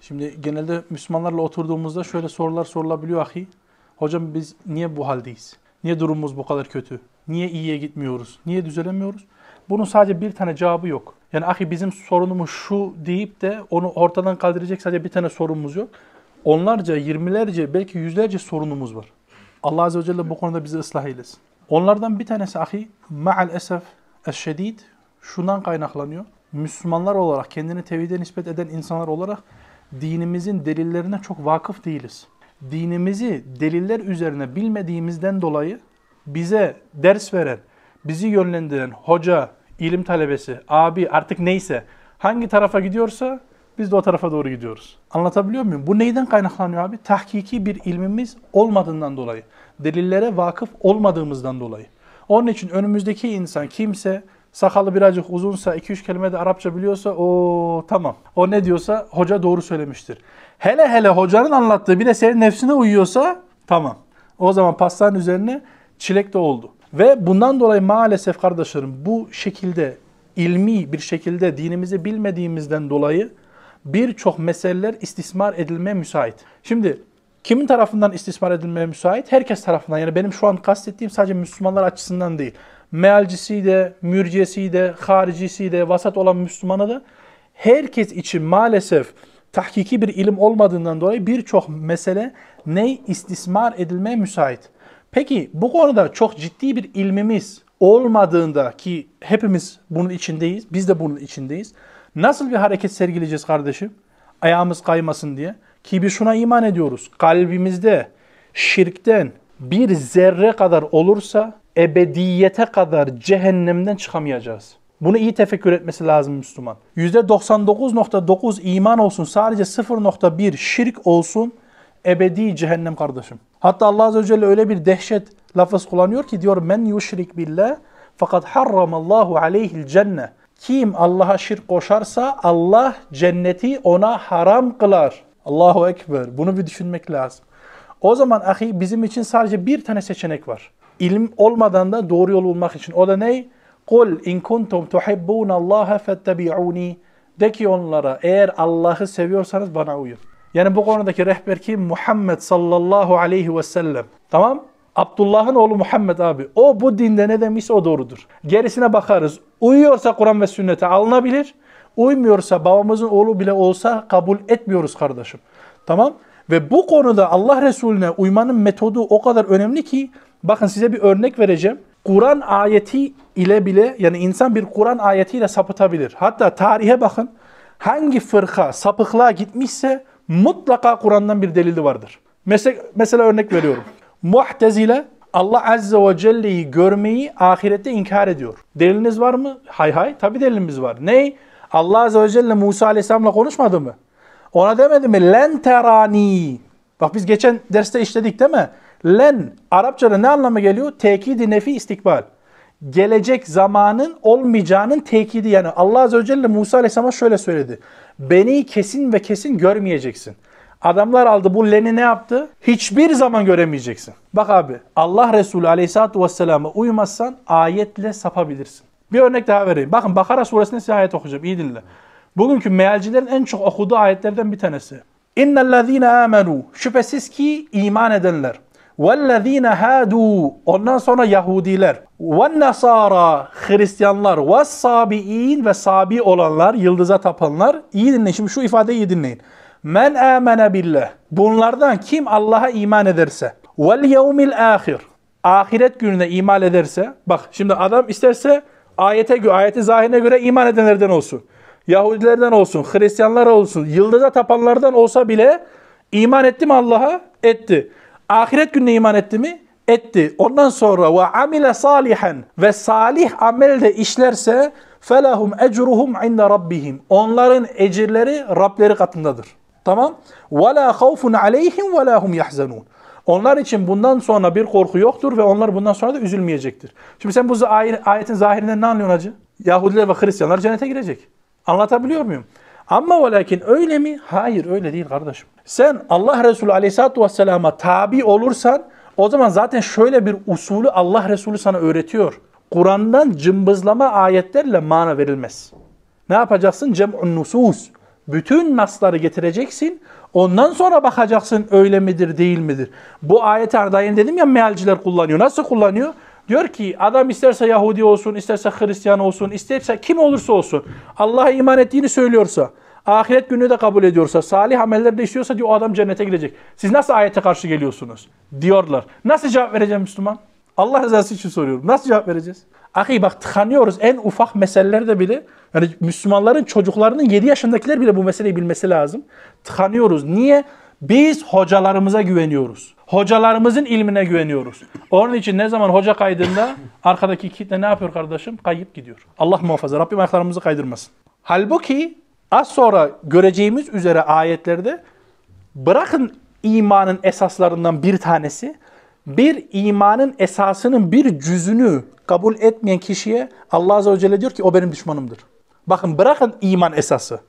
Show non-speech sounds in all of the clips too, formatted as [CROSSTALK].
Şimdi genelde Müslümanlarla oturduğumuzda şöyle sorular sorulabiliyor ahi. Hocam biz niye bu haldeyiz? Niye durumumuz bu kadar kötü? Niye iyiye gitmiyoruz? Niye düzelemiyoruz? Bunun sadece bir tane cevabı yok. Yani ahi bizim sorunumuz şu deyip de onu ortadan kaldıracak sadece bir tane sorunumuz yok. Onlarca, yirmilerce, belki yüzlerce sorunumuz var. Allah Azze ve Celle bu konuda bizi ıslah eylesin. Onlardan bir tanesi ahi, ma'al esef eşşedid, şundan kaynaklanıyor. Müslümanlar olarak, kendini tevhide nispet eden insanlar olarak dinimizin delillerine çok vakıf değiliz. Dinimizi deliller üzerine bilmediğimizden dolayı bize ders veren, bizi yönlendiren hoca, ilim talebesi, abi artık neyse hangi tarafa gidiyorsa biz de o tarafa doğru gidiyoruz. Anlatabiliyor muyum? Bu neyden kaynaklanıyor abi? Tahkiki bir ilmimiz olmadığından dolayı. Delillere vakıf olmadığımızdan dolayı. Onun için önümüzdeki insan kimse sakalı birazcık uzunsa, 2-3 kelime de Arapça biliyorsa o tamam. O ne diyorsa hoca doğru söylemiştir. Hele hele hocanın anlattığı bir de senin nefsine uyuyorsa tamam. O zaman pastanın üzerine çilek de oldu. Ve bundan dolayı maalesef kardeşlerim bu şekilde ilmi bir şekilde dinimizi bilmediğimizden dolayı birçok meseleler istismar edilmeye müsait. Şimdi kimin tarafından istismar edilmeye müsait? Herkes tarafından. Yani benim şu an kastettiğim sadece Müslümanlar açısından değil. Mealcisi de, mürciyesi de, haricisi de, vasat olan Müslümanı da herkes için maalesef tahkiki bir ilim olmadığından dolayı birçok mesele ne istismar edilmeye müsait. Peki bu konuda çok ciddi bir ilmimiz olmadığında ki hepimiz bunun içindeyiz, biz de bunun içindeyiz. Nasıl bir hareket sergileyeceğiz kardeşim? Ayağımız kaymasın diye. Ki biz şuna iman ediyoruz. Kalbimizde şirkten bir zerre kadar olursa ebediyete kadar cehennemden çıkamayacağız. Bunu iyi tefekkür etmesi lazım Müslüman. %99.9 iman olsun, sadece 0.1 şirk olsun, ebedi cehennem kardeşim. Hatta Allah Azze ve Celle öyle bir dehşet lafız kullanıyor ki diyor men yuşrik billah fakat harramallahu aleyhil cenne. Kim Allah'a şirk koşarsa Allah cenneti ona haram kılar. Allahu Ekber. Bunu bir düşünmek lazım. O zaman ahi bizim için sadece bir tane seçenek var. İlim olmadan da doğru yol bulmak için. O da ne? Kul in kuntum tuhibbunallaha fettabi'uni. De ki onlara eğer Allah'ı seviyorsanız bana uyun. Yani bu konudaki rehber kim? Muhammed sallallahu aleyhi ve sellem. Tamam? Abdullah'ın oğlu Muhammed abi. O bu dinde ne demişse o doğrudur. Gerisine bakarız. Uyuyorsa Kur'an ve sünnete alınabilir. Uymuyorsa babamızın oğlu bile olsa kabul etmiyoruz kardeşim. Tamam? Ve bu konuda Allah Resulüne uymanın metodu o kadar önemli ki bakın size bir örnek vereceğim. Kur'an ayeti ile bile yani insan bir Kur'an ayetiyle sapıtabilir. Hatta tarihe bakın. Hangi fırka sapıklığa gitmişse mutlaka Kur'an'dan bir delili vardır. Mesela, mesela örnek veriyorum. Muhtezile Allah Azze ve Celle'yi görmeyi ahirette inkar ediyor. Deliliniz var mı? Hay hay. Tabi delilimiz var. Ney? Allah Azze ve Celle Musa Aleyhisselam'la konuşmadı mı? Ona demedi mi? Len terani. Bak biz geçen derste işledik değil mi? Len Arapçada ne anlama geliyor? Tekidi nefi istikbal. Gelecek zamanın olmayacağının tekidi yani Allah Azze ve Celle Musa Aleyhisselam'a şöyle söyledi. Beni kesin ve kesin görmeyeceksin. Adamlar aldı bu leni ne yaptı? Hiçbir zaman göremeyeceksin. Bak abi Allah Resulü Aleyhisselatü Vesselam'a uymazsan ayetle sapabilirsin. Bir örnek daha vereyim. Bakın Bakara suresinde size ayet okuyacağım. İyi dinle. Bugünkü mealcilerin en çok okuduğu ayetlerden bir tanesi. İnnellezîne âmenû. Şüphesiz ki iman edenler. وَالَّذ۪ينَ هَادُوا Ondan sonra Yahudiler. وَالنَّصَارَى Hristiyanlar. وَالصَّابِئِينَ Ve sabi olanlar, yıldıza tapanlar. İyi dinleyin. Şimdi şu ifadeyi iyi dinleyin. Men amene billah. Bunlardan kim Allah'a iman ederse. Vel yevmil ahir. Ahiret gününe iman ederse. Bak şimdi adam isterse ayete göre, ayeti zahirine göre iman edenlerden olsun. Yahudilerden olsun, Hristiyanlar olsun, yıldıza tapanlardan olsa bile iman etti mi Allah'a? Etti. Ahiret gününe iman etti mi? Etti. Ondan sonra ve amile salihen ve salih amel de işlerse felahum ecruhum inde rabbihim. Onların ecirleri Rableri katındadır. Tamam? Ve la havfun aleyhim ve la hum yahzanun. Onlar için bundan sonra bir korku yoktur ve onlar bundan sonra da üzülmeyecektir. Şimdi sen bu ayetin zahirinden ne anlıyorsun hacı? Yahudiler ve Hristiyanlar cennete girecek. Anlatabiliyor muyum? Ama ve lakin öyle mi? Hayır öyle değil kardeşim. Sen Allah Resulü Aleyhisselatü Vesselam'a tabi olursan o zaman zaten şöyle bir usulü Allah Resulü sana öğretiyor. Kur'an'dan cımbızlama ayetlerle mana verilmez. Ne yapacaksın? Cem'un nusus. Bütün nasları getireceksin. Ondan sonra bakacaksın öyle midir değil midir. Bu ayeti ardayın dedim ya mealciler kullanıyor. Nasıl kullanıyor? Diyor ki adam isterse Yahudi olsun, isterse Hristiyan olsun, isterse kim olursa olsun. Allah'a iman ettiğini söylüyorsa, ahiret günü de kabul ediyorsa, salih ameller de istiyorsa diyor o adam cennete girecek. Siz nasıl ayete karşı geliyorsunuz? Diyorlar. Nasıl cevap vereceğim Müslüman? Allah rızası için soruyorum. Nasıl cevap vereceğiz? Ahi bak tıkanıyoruz en ufak meselelerde bile. Yani Müslümanların çocuklarının 7 yaşındakiler bile bu meseleyi bilmesi lazım. Tıkanıyoruz. Niye? Biz hocalarımıza güveniyoruz. Hocalarımızın ilmine güveniyoruz. Onun için ne zaman hoca kaydında arkadaki kitle ne yapıyor kardeşim? Kayıp gidiyor. Allah muhafaza. Rabbim ayaklarımızı kaydırmasın. Halbuki az sonra göreceğimiz üzere ayetlerde bırakın imanın esaslarından bir tanesi bir imanın esasının bir cüzünü kabul etmeyen kişiye Allah Azze ve Celle diyor ki o benim düşmanımdır. Bakın bırakın iman esası.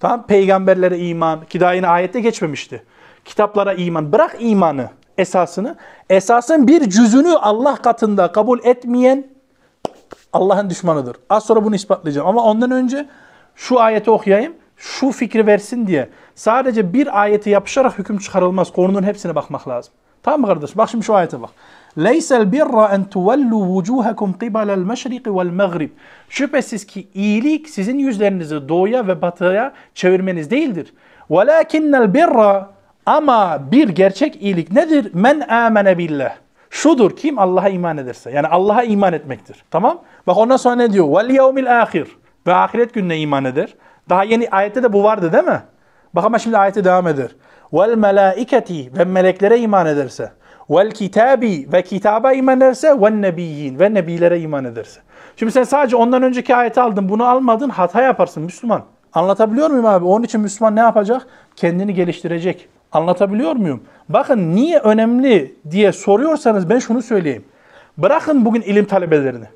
Tamam peygamberlere iman ki daha yine ayette geçmemişti. Kitaplara iman. Bırak imanı esasını. Esasın bir cüzünü Allah katında kabul etmeyen Allah'ın düşmanıdır. Az sonra bunu ispatlayacağım. Ama ondan önce şu ayeti okuyayım. Şu fikri versin diye. Sadece bir ayete yapışarak hüküm çıkarılmaz. Konunun hepsine bakmak lazım. Tamam mı kardeş? Bak şimdi şu ayete bak. Birra en tuvellu vucuhakum qibalel meşriki vel mağrib. Şüphesiz ki iyilik sizin yüzlerinizi doğuya ve batıya çevirmeniz değildir. Velakinnel birra ama bir gerçek iyilik nedir? Men amene billah. Şudur kim Allah'a iman ederse. Yani Allah'a iman etmektir. Tamam? Bak ondan sonra ne diyor? Yevmil ahir. Ve ahiret gününe iman eder. Daha yeni ayette de bu vardı değil mi? Bak ama şimdi ayete devam eder. Vel melaiketi ve meleklere iman ederse. Vel kitabi ve kitaba iman ederse. Ve nebiyyin ve nebilere iman ederse. Şimdi sen sadece ondan önceki ayeti aldın. Bunu almadın hata yaparsın Müslüman. Anlatabiliyor muyum abi? Onun için Müslüman ne yapacak? Kendini geliştirecek. Anlatabiliyor muyum? Bakın niye önemli diye soruyorsanız ben şunu söyleyeyim. Bırakın bugün ilim talebelerini.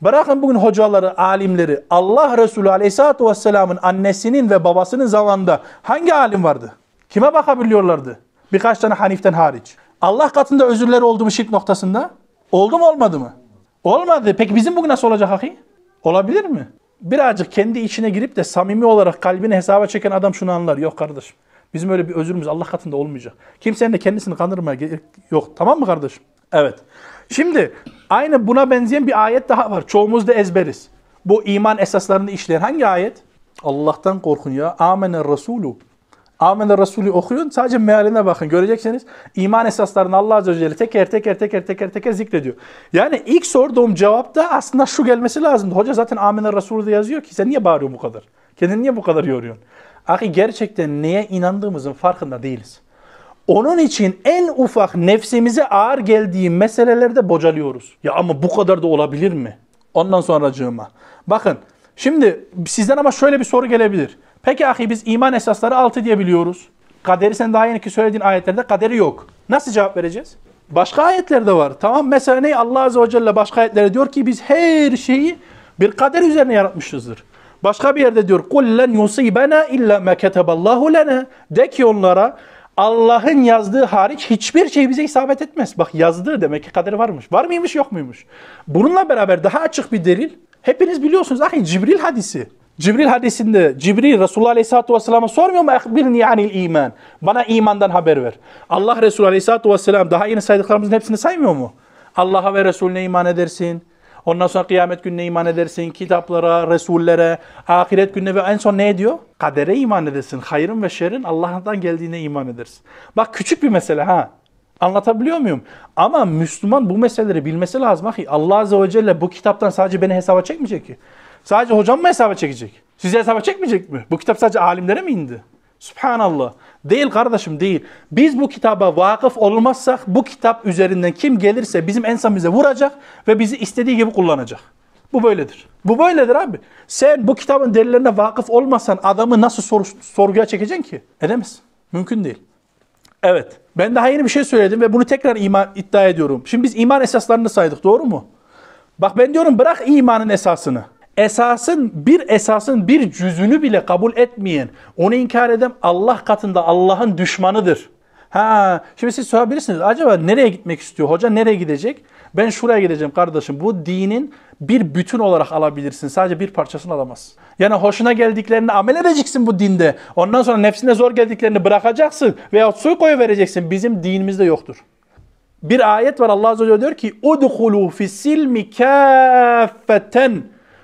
Bırakın bugün hocaları, alimleri. Allah Resulü Aleyhisselatü Vesselam'ın annesinin ve babasının zamanında hangi alim vardı? Kime bakabiliyorlardı? Birkaç tane Hanif'ten hariç. Allah katında özürleri oldu mu şirk noktasında? Oldu mu olmadı mı? Olmadı. Peki bizim bugün nasıl olacak haki? Olabilir mi? Birazcık kendi içine girip de samimi olarak kalbini hesaba çeken adam şunu anlar. Yok kardeşim. Bizim öyle bir özürümüz Allah katında olmayacak. Kimsenin de kendisini kandırmaya gerek yok. Tamam mı kardeşim? Evet. Şimdi aynı buna benzeyen bir ayet daha var. Çoğumuz da ezberiz. Bu iman esaslarını işleyen hangi ayet? Allah'tan korkun ya. Amener Resulü. Amener Resulü okuyun. Sadece mealine bakın. Göreceksiniz. iman esaslarını Allah Azze ve Celle teker teker teker teker teker zikrediyor. Yani ilk sorduğum cevapta aslında şu gelmesi lazımdı. Hoca zaten Amener Resulü de yazıyor ki sen niye bağırıyorsun bu kadar? Kendini niye bu kadar yoruyorsun? Ahi gerçekten neye inandığımızın farkında değiliz. Onun için en ufak nefsimize ağır geldiği meselelerde bocalıyoruz. Ya ama bu kadar da olabilir mi? Ondan sonracığıma. Bakın şimdi sizden ama şöyle bir soru gelebilir. Peki ahi biz iman esasları 6 diye biliyoruz. Kaderi sen daha yeni ki söylediğin ayetlerde kaderi yok. Nasıl cevap vereceğiz? Başka ayetlerde var. Tamam mesela ne? Allah Azze ve Celle başka ayetlerde diyor ki biz her şeyi bir kader üzerine yaratmışızdır. Başka bir yerde diyor قُلْ لَنْ يُصِيبَنَا اِلَّا مَا كَتَبَ اللّٰهُ لَنَا De ki onlara Allah'ın yazdığı hariç hiçbir şey bize isabet etmez. Bak yazdığı demek ki kaderi varmış. Var mıymış yok muymuş? Bununla beraber daha açık bir delil. Hepiniz biliyorsunuz ahi Cibril hadisi. Cibril hadisinde Cibril Resulullah Aleyhisselatü Vesselam'a sormuyor mu? Ekbirni anil iman. Bana imandan haber ver. Allah Resulü Aleyhisselatü Vesselam daha yeni saydıklarımızın hepsini saymıyor mu? Allah'a ve Resulüne iman edersin. Ondan sonra kıyamet gününe iman edersin, kitaplara, Resullere, ahiret gününe ve en son ne diyor? Kadere iman edersin. Hayrın ve şerrin Allah'tan geldiğine iman edersin. Bak küçük bir mesele ha. Anlatabiliyor muyum? Ama Müslüman bu meseleleri bilmesi lazım. Allah Azze ve Celle bu kitaptan sadece beni hesaba çekmeyecek ki. Sadece hocam mı hesaba çekecek? Sizi hesaba çekmeyecek mi? Bu kitap sadece alimlere mi indi? Subhanallah. Değil kardeşim değil. Biz bu kitaba vakıf olmazsak bu kitap üzerinden kim gelirse bizim ensamize vuracak ve bizi istediği gibi kullanacak. Bu böyledir. Bu böyledir abi. Sen bu kitabın delillerine vakıf olmasan adamı nasıl sor, sorguya çekeceksin ki? Edemezsin. Mümkün değil. Evet. Ben daha yeni bir şey söyledim ve bunu tekrar iman iddia ediyorum. Şimdi biz iman esaslarını saydık doğru mu? Bak ben diyorum bırak imanın esasını. Esasın bir esasın bir cüzünü bile kabul etmeyen, onu inkar eden Allah katında Allah'ın düşmanıdır. Ha, şimdi siz sorabilirsiniz. Acaba nereye gitmek istiyor? Hoca nereye gidecek? Ben şuraya gideceğim kardeşim. Bu dinin bir bütün olarak alabilirsin. Sadece bir parçasını alamazsın. Yani hoşuna geldiklerini amel edeceksin bu dinde. Ondan sonra nefsine zor geldiklerini bırakacaksın. Veya suyu koyu vereceksin. Bizim dinimizde yoktur. Bir ayet var Allah Azze ve Celle diyor ki udhulu fissilmi kâffeten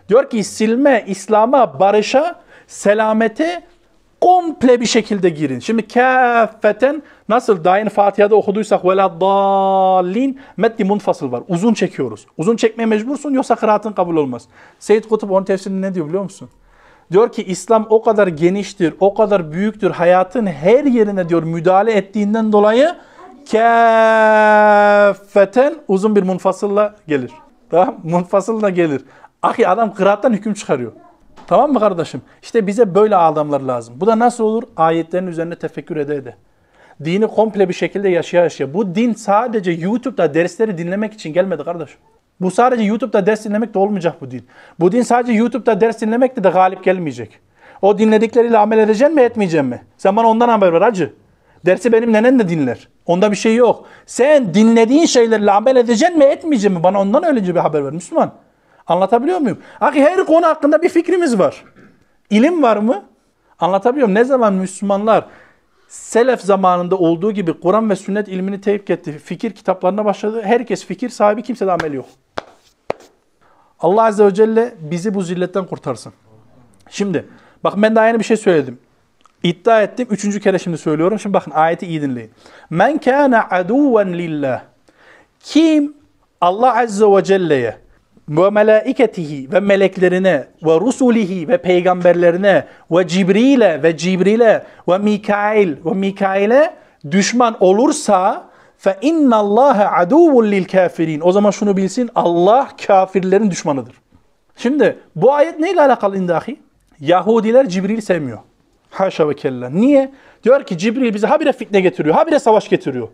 diyor ki silme, İslam'a, barışa, selamete komple bir şekilde girin. Şimdi kâffeten nasıl yeni Fatiha'da okuduysak veladdallin metni munfasıl var. Uzun çekiyoruz. Uzun çekmeye mecbursun yoksa kıraatın kabul olmaz. Seyyid Kutup onun tefsirinde ne diyor biliyor musun? Diyor ki İslam o kadar geniştir, o kadar büyüktür. Hayatın her yerine diyor müdahale ettiğinden dolayı kâffeten uzun bir munfasılla gelir. Tamam Munfasılla gelir. Ahi adam kıraattan hüküm çıkarıyor. Tamam mı kardeşim? İşte bize böyle adamlar lazım. Bu da nasıl olur? Ayetlerin üzerine tefekkür ede ede. Dini komple bir şekilde yaşaya yaşaya. Bu din sadece YouTube'da dersleri dinlemek için gelmedi kardeşim. Bu sadece YouTube'da ders dinlemek de olmayacak bu din. Bu din sadece YouTube'da ders dinlemekle de galip gelmeyecek. O dinledikleriyle amel edeceksin mi etmeyeceksin mi? Sen bana ondan haber ver hacı. Dersi benim nenen de dinler. Onda bir şey yok. Sen dinlediğin şeylerle amel edeceksin mi etmeyeceksin mi? Bana ondan öylece bir haber ver Müslüman. Anlatabiliyor muyum? Aki her konu hakkında bir fikrimiz var. İlim var mı? Anlatabiliyor muyum? Ne zaman Müslümanlar Selef zamanında olduğu gibi Kur'an ve sünnet ilmini tevk etti. Fikir kitaplarına başladı. Herkes fikir sahibi, kimse de amel yok. Allah Azze ve Celle bizi bu zilletten kurtarsın. Şimdi, bak ben daha yeni bir şey söyledim. İddia ettim. Üçüncü kere şimdi söylüyorum. Şimdi bakın ayeti iyi dinleyin. Men kâne aduven lillah. Kim Allah Azze ve Celle'ye ve melaiketihi ve meleklerine ve rusulihi ve peygamberlerine ve Cibril'e ve Cibril'e ve Mikail ve Mikail'e düşman olursa fe innallaha aduvun lil kafirin. O zaman şunu bilsin Allah kafirlerin düşmanıdır. Şimdi bu ayet neyle alakalı indahi? Yahudiler Cibril sevmiyor. Haşa ve kella. Niye? Diyor ki Cibril bize habire fitne getiriyor, habire savaş getiriyor.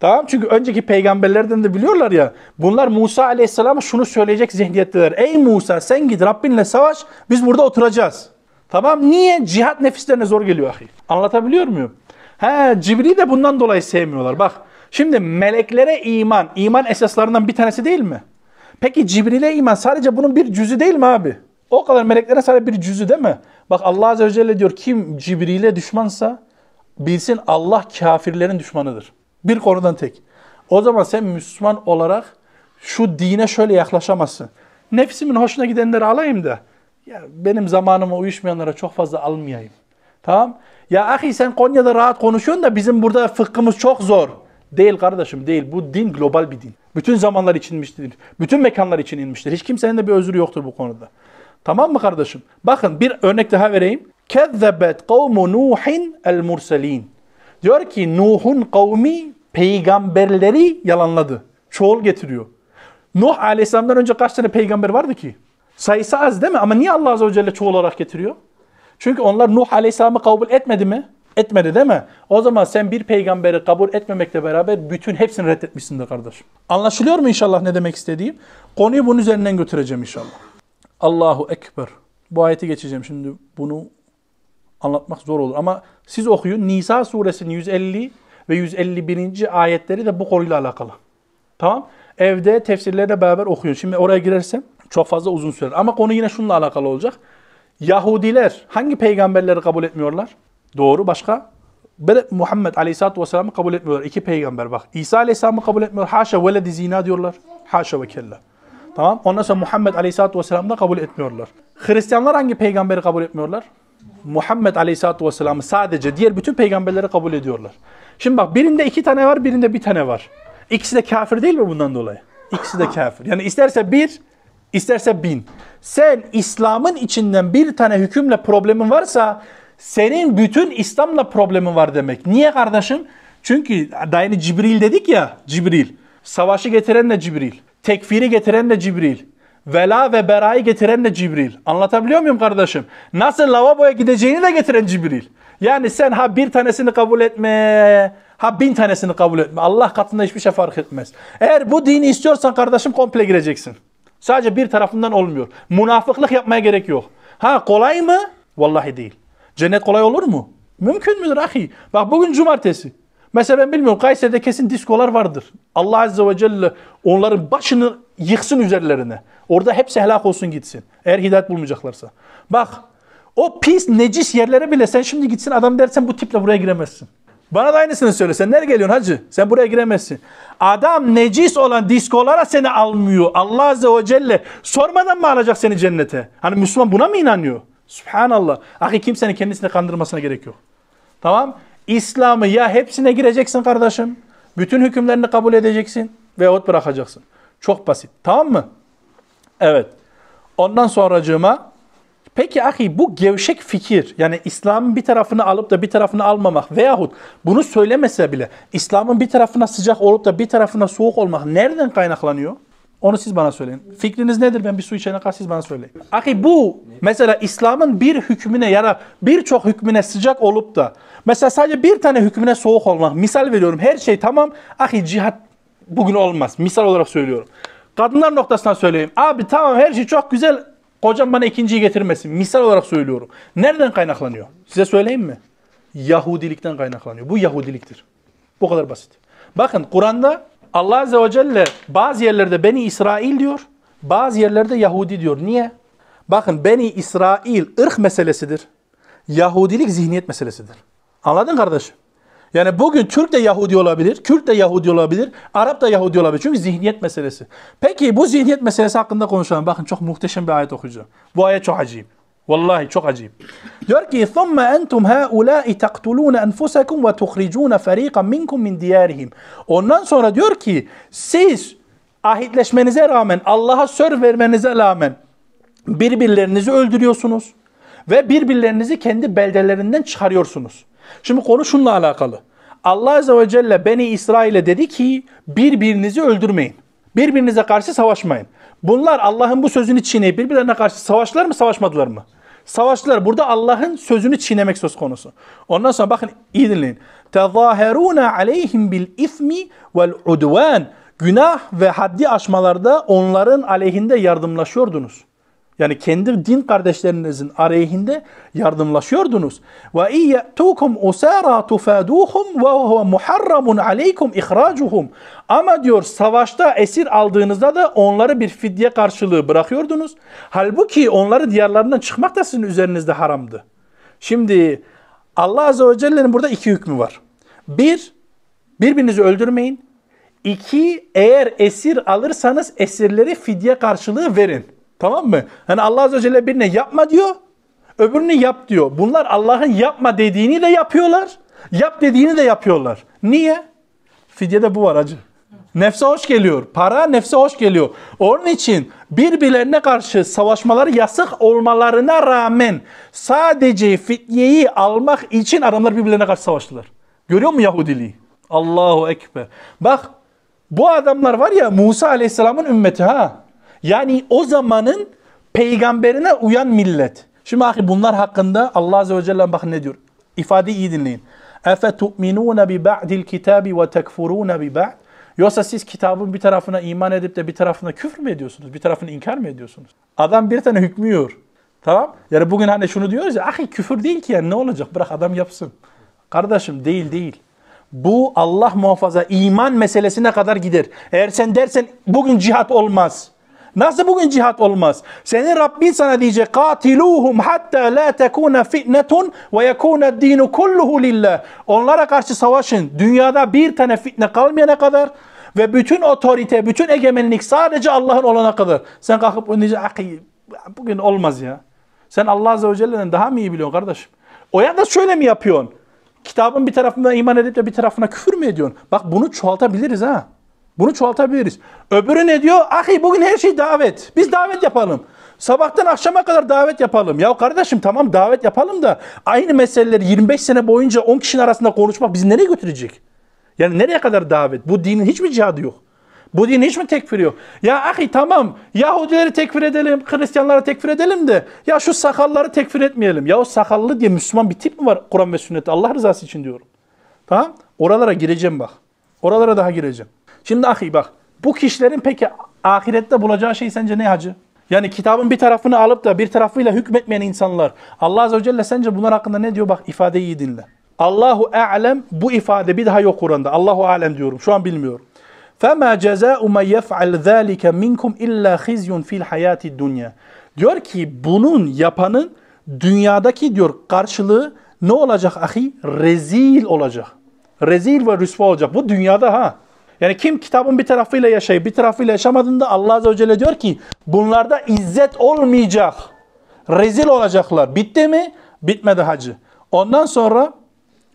Tamam çünkü önceki peygamberlerden de biliyorlar ya. Bunlar Musa aleyhisselama şunu söyleyecek zihniyetteler. Ey Musa sen git Rabbinle savaş biz burada oturacağız. Tamam niye? Cihat nefislerine zor geliyor ahi. Anlatabiliyor muyum? He Cibril de bundan dolayı sevmiyorlar. Bak şimdi meleklere iman, iman esaslarından bir tanesi değil mi? Peki Cibril'e iman sadece bunun bir cüzü değil mi abi? O kadar meleklere sadece bir cüzü değil mi? Bak Allah Azze ve Celle diyor kim Cibril'e düşmansa bilsin Allah kafirlerin düşmanıdır. Bir konudan tek. O zaman sen Müslüman olarak şu dine şöyle yaklaşamazsın. Nefsimin hoşuna gidenleri alayım da ya benim zamanıma uyuşmayanlara çok fazla almayayım. Tamam? Ya ahi sen Konya'da rahat konuşuyorsun da bizim burada fıkhımız çok zor. Değil kardeşim değil. Bu din global bir din. Bütün zamanlar için inmiştir. Bütün mekanlar için inmiştir. Hiç kimsenin de bir özrü yoktur bu konuda. Tamam mı kardeşim? Bakın bir örnek daha vereyim. Kezzebet kavmu Nuhin el murselin. Diyor ki Nuh'un kavmi peygamberleri yalanladı. Çoğul getiriyor. Nuh aleyhisselamdan önce kaç tane peygamber vardı ki? Sayısı az değil mi? Ama niye Allah azze ve celle çoğul olarak getiriyor? Çünkü onlar Nuh aleyhisselamı kabul etmedi mi? Etmedi değil mi? O zaman sen bir peygamberi kabul etmemekle beraber bütün hepsini reddetmişsindir kardeşim. Anlaşılıyor mu inşallah ne demek istediğim? Konuyu bunun üzerinden götüreceğim inşallah. Allahu Ekber. Bu ayeti geçeceğim şimdi bunu anlatmak zor olur. Ama siz okuyun Nisa suresinin 150 ve 151. ayetleri de bu konuyla alakalı. Tamam? Evde tefsirlerle beraber okuyun. Şimdi oraya girersem çok fazla uzun sürer. Ama konu yine şununla alakalı olacak. Yahudiler hangi peygamberleri kabul etmiyorlar? Doğru başka? Muhammed Aleyhisselatü Vesselam'ı kabul etmiyorlar. İki peygamber bak. İsa Aleyhisselam'ı kabul etmiyorlar. Haşa veledi zina diyorlar. Haşa ve kella. Tamam. Ondan sonra Muhammed Aleyhisselatü Vesselam'ı da kabul etmiyorlar. Hristiyanlar hangi peygamberi kabul etmiyorlar? Muhammed Aleyhisselatü Vesselam'ı sadece diğer bütün peygamberleri kabul ediyorlar. Şimdi bak birinde iki tane var birinde bir tane var. İkisi de kafir değil mi bundan dolayı? İkisi de kafir. Yani isterse bir, isterse bin. Sen İslam'ın içinden bir tane hükümle problemin varsa senin bütün İslam'la problemin var demek. Niye kardeşim? Çünkü daha Cibril dedik ya Cibril. Savaşı getiren de Cibril. Tekfiri getiren de Cibril. Vela ve berayı getiren de Cibril. Anlatabiliyor muyum kardeşim? Nasıl lavaboya gideceğini de getiren Cibril. Yani sen ha bir tanesini kabul etme, ha bin tanesini kabul etme. Allah katında hiçbir şey fark etmez. Eğer bu dini istiyorsan kardeşim komple gireceksin. Sadece bir tarafından olmuyor. Münafıklık yapmaya gerek yok. Ha kolay mı? Vallahi değil. Cennet kolay olur mu? Mümkün müdür ahi? Bak bugün cumartesi. Mesela ben bilmiyorum Kayseri'de kesin diskolar vardır. Allah Azze ve Celle onların başını yıksın üzerlerine. Orada hepsi helak olsun gitsin. Eğer hidayet bulmayacaklarsa. Bak o pis necis yerlere bile sen şimdi gitsin adam dersen bu tiple buraya giremezsin. Bana da aynısını söyle. Sen nereye geliyorsun hacı? Sen buraya giremezsin. Adam necis olan diskolara seni almıyor. Allah Azze ve Celle sormadan mı alacak seni cennete? Hani Müslüman buna mı inanıyor? Subhanallah. Ahi kimsenin kendisini kandırmasına gerek yok. Tamam? İslam'ı ya hepsine gireceksin kardeşim. Bütün hükümlerini kabul edeceksin veyahut bırakacaksın. Çok basit. Tamam mı? Evet. Ondan sonracığıma Peki ahi bu gevşek fikir yani İslam'ın bir tarafını alıp da bir tarafını almamak veyahut bunu söylemese bile İslam'ın bir tarafına sıcak olup da bir tarafına soğuk olmak nereden kaynaklanıyor? Onu siz bana söyleyin. Fikriniz nedir? Ben bir su içene kadar siz bana söyleyin. Ahi bu mesela İslam'ın bir hükmüne ya da birçok hükmüne sıcak olup da mesela sadece bir tane hükmüne soğuk olmak. Misal veriyorum her şey tamam. Ahi cihat bugün olmaz. Misal olarak söylüyorum. Kadınlar noktasından söyleyeyim. Abi tamam her şey çok güzel Kocam bana ikinciyi getirmesin. Misal olarak söylüyorum. Nereden kaynaklanıyor? Size söyleyeyim mi? Yahudilikten kaynaklanıyor. Bu Yahudiliktir. Bu kadar basit. Bakın Kur'an'da Allah Azze ve Celle bazı yerlerde Beni İsrail diyor. Bazı yerlerde Yahudi diyor. Niye? Bakın Beni İsrail ırk meselesidir. Yahudilik zihniyet meselesidir. Anladın kardeşim? Yani bugün Türk de Yahudi olabilir, Kürt de Yahudi olabilir, Arap da Yahudi olabilir. Çünkü zihniyet meselesi. Peki bu zihniyet meselesi hakkında konuşalım. Bakın çok muhteşem bir ayet okuyacağım. Bu ayet çok acayip. Vallahi çok acayip. Diyor ki ثُمَّ أَنْتُمْ هَؤُلَاءِ تَقْتُلُونَ أَنْفُسَكُمْ وَتُخْرِجُونَ فَر۪يقًا مِنْكُمْ مِنْ دِيَارِهِمْ Ondan sonra diyor ki siz ahitleşmenize rağmen, Allah'a söz vermenize rağmen birbirlerinizi öldürüyorsunuz ve birbirlerinizi kendi beldelerinden çıkarıyorsunuz. Şimdi konu şununla alakalı. Allah Azze ve Celle Beni İsrail'e dedi ki birbirinizi öldürmeyin. Birbirinize karşı savaşmayın. Bunlar Allah'ın bu sözünü çiğneyip birbirlerine karşı savaştılar mı savaşmadılar mı? Savaştılar. Burada Allah'ın sözünü çiğnemek söz konusu. Ondan sonra bakın iyi dinleyin. Bil ismi vel udvan. Günah ve haddi aşmalarda onların aleyhinde yardımlaşıyordunuz. Yani kendi din kardeşlerinizin aleyhinde yardımlaşıyordunuz. Ve iyyetukum usara tufaduhum ve huve muharramun aleykum ihracuhum. Ama diyor savaşta esir aldığınızda da onları bir fidye karşılığı bırakıyordunuz. Halbuki onları diyarlarından çıkmak da sizin üzerinizde haramdı. Şimdi Allah Azze ve Celle'nin burada iki hükmü var. Bir, birbirinizi öldürmeyin. İki, eğer esir alırsanız esirleri fidye karşılığı verin. Tamam mı? Hani Allah Azze ve Celle birine yapma diyor, öbürünü yap diyor. Bunlar Allah'ın yapma dediğini de yapıyorlar, yap dediğini de yapıyorlar. Niye? Fidyede bu var acı. Nefse hoş geliyor. Para nefse hoş geliyor. Onun için birbirlerine karşı savaşmaları yasak olmalarına rağmen sadece fidyeyi almak için adamlar birbirlerine karşı savaştılar. Görüyor musun Yahudiliği? Allahu Ekber. Bak bu adamlar var ya Musa Aleyhisselam'ın ümmeti ha. Yani o zamanın peygamberine uyan millet. Şimdi ahi bunlar hakkında Allah Azze ve Celle bakın ne diyor. İfadeyi iyi dinleyin. Kitabi ve tekfurûne bi ba'd. Yoksa siz kitabın bir tarafına iman edip de bir tarafına küfür mü ediyorsunuz? Bir tarafını inkar mı ediyorsunuz? Adam bir tane hükmüyor. Tamam? Yani bugün hani şunu diyoruz ya, ahi küfür değil ki yani ne olacak? Bırak adam yapsın. Kardeşim değil değil. Bu Allah muhafaza iman meselesine kadar gider. Eğer sen dersen bugün cihat olmaz. Nasıl bugün cihat olmaz? Senin Rabbin sana diyecek katiluhum hatta la tekuna fitnetun ve yekuna dinu kulluhu lillah. Onlara karşı savaşın. Dünyada bir tane fitne kalmayana kadar ve bütün otorite, bütün egemenlik sadece Allah'ın olana kadar. Sen kalkıp diyeceksin bugün olmaz ya. Sen Allah Azze ve Celle'den daha mı iyi biliyorsun kardeşim? O ya da şöyle mi yapıyorsun? Kitabın bir tarafına iman edip de bir tarafına küfür mü ediyorsun? Bak bunu çoğaltabiliriz ha. Bunu çoğaltabiliriz. Öbürü ne diyor? Ahi bugün her şey davet. Biz davet yapalım. Sabahtan akşama kadar davet yapalım. Ya kardeşim tamam davet yapalım da aynı meseleleri 25 sene boyunca 10 kişinin arasında konuşmak bizi nereye götürecek? Yani nereye kadar davet? Bu dinin hiçbir cihadı yok. Bu din hiç mi tekfir yok? Ya ahi tamam Yahudileri tekfir edelim, Hristiyanları tekfir edelim de ya şu sakalları tekfir etmeyelim. Ya o sakallı diye Müslüman bir tip mi var Kur'an ve sünnette? Allah rızası için diyorum. Tamam? Oralara gireceğim bak. Oralara daha gireceğim. Şimdi ahi bak. Bu kişilerin peki ahirette bulacağı şey sence ne hacı? Yani kitabın bir tarafını alıp da bir tarafıyla hükmetmeyen insanlar. Allah Azze ve Celle sence bunlar hakkında ne diyor? Bak ifadeyi iyi dinle. Allahu alem bu ifade bir daha yok Kur'an'da. Allahu alem diyorum. Şu an bilmiyorum. فَمَا جَزَاءُ مَنْ يَفْعَلْ ذَٰلِكَ مِنْكُمْ اِلَّا خِزْيٌ فِي الْحَيَاةِ الدُّنْيَا Diyor ki bunun yapanın dünyadaki diyor karşılığı ne olacak ahi? Rezil olacak. Rezil ve rüsva olacak. Bu dünyada ha. Yani kim kitabın bir tarafıyla yaşayıp bir tarafıyla yaşamadığında Allah Azze ve Celle diyor ki bunlarda izzet olmayacak. Rezil olacaklar. Bitti mi? Bitmedi hacı. Ondan sonra